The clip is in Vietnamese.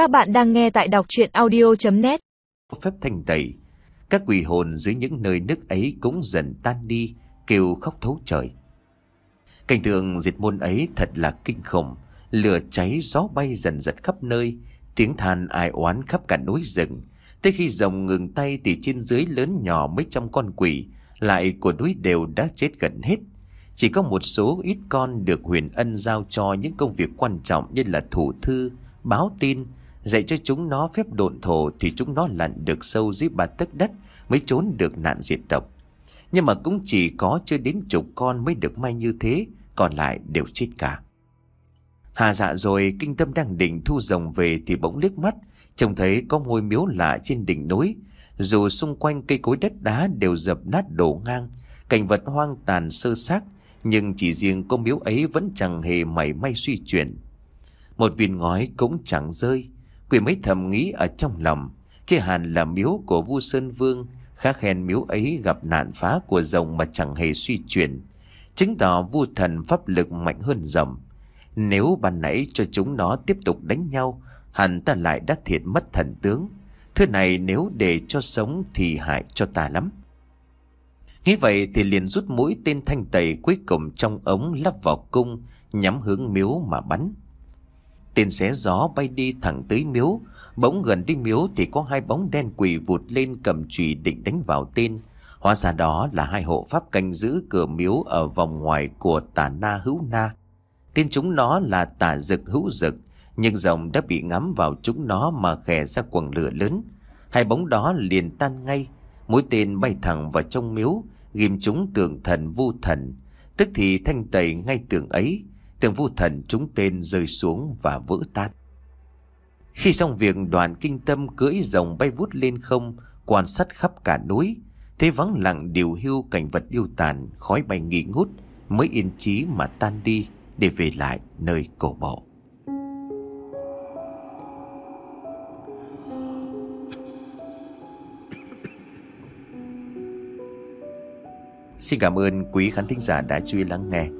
Các bạn đang nghe tại đọc chuyện audio.net phép thanh tẩy Các quỷ hồn dưới những nơi nước ấy cũng dần tan đi Kêu khóc thấu trời. Cảnh tượng diệt môn ấy thật là kinh khủng Lửa cháy gió bay dần dần khắp nơi Tiếng than ai oán khắp cả núi rừng Tới khi rồng ngừng tay thì trên dưới lớn nhỏ mấy trăm con quỷ Lại của núi đều đã chết gần hết. Chỉ có một số ít con được huyền ân giao cho những công việc quan trọng như là thủ thư, báo tin Dạy cho chúng nó phép độn thổ thì chúng nó lặn được sâu dưới ba tấc đất mới trốn được nạn diệt tộc. Nhưng mà cũng chỉ có chưa đến chục con mới được may như thế, còn lại đều chết cả. Hà dạ rồi kinh tâm đang định thu rồng về thì bỗng liếc mắt, trông thấy có ngôi miếu lạ trên đỉnh núi. Dù xung quanh cây cối đất đá đều dập nát đổ ngang, cảnh vật hoang tàn sơ xác, nhưng chỉ riêng cô miếu ấy vẫn chẳng hề mảy may suy chuyển. Một viên ngói cũng chẳng rơi, Quỷ mấy thầm nghĩ ở trong lòng. Khi hàn là miếu của vua Sơn Vương, Khá khen miếu ấy gặp nạn phá của rồng mà chẳng hề suy chuyển. Chứng tỏ vua thần pháp lực mạnh hơn rồng. Nếu ban nãy cho chúng nó tiếp tục đánh nhau, Hẳn ta lại đã thiệt mất thần tướng. Thứ này nếu để cho sống thì hại cho ta lắm. Nghĩ vậy thì liền rút mũi tên thanh tẩy cuối cùng trong ống lắp vào cung, Nhắm hướng miếu mà bắn. Tên xé gió bay đi thẳng tới miếu. Bỗng gần đi miếu thì có hai bóng đen quỷ vụt lên cầm chùy định đánh vào tên. Hóa ra đó là hai hộ pháp canh giữ cửa miếu ở vòng ngoài của tà na hữu na. Tên chúng nó là tà dực hữu dực, Nhưng rồng đã bị ngắm vào chúng nó mà khè ra quần lửa lớn. Hai bóng đó liền tan ngay, Mũi tên bay thẳng vào trong miếu, Ghim chúng tượng thần vu thần. Tức thì thanh tẩy ngay tượng ấy. Tượng vu thần chúng tên rơi xuống và vỡ tan. Khi xong việc, đoàn kinh tâm cưỡi rồng bay vút lên không, Quan sát khắp cả núi. Thế vắng lặng điều hưu cảnh vật yêu tàn, Khói bay nghỉ ngút, Mới yên chí mà tan đi Để về lại nơi cổ mộ. Xin cảm ơn quý khán thính giả đã chú ý lắng nghe.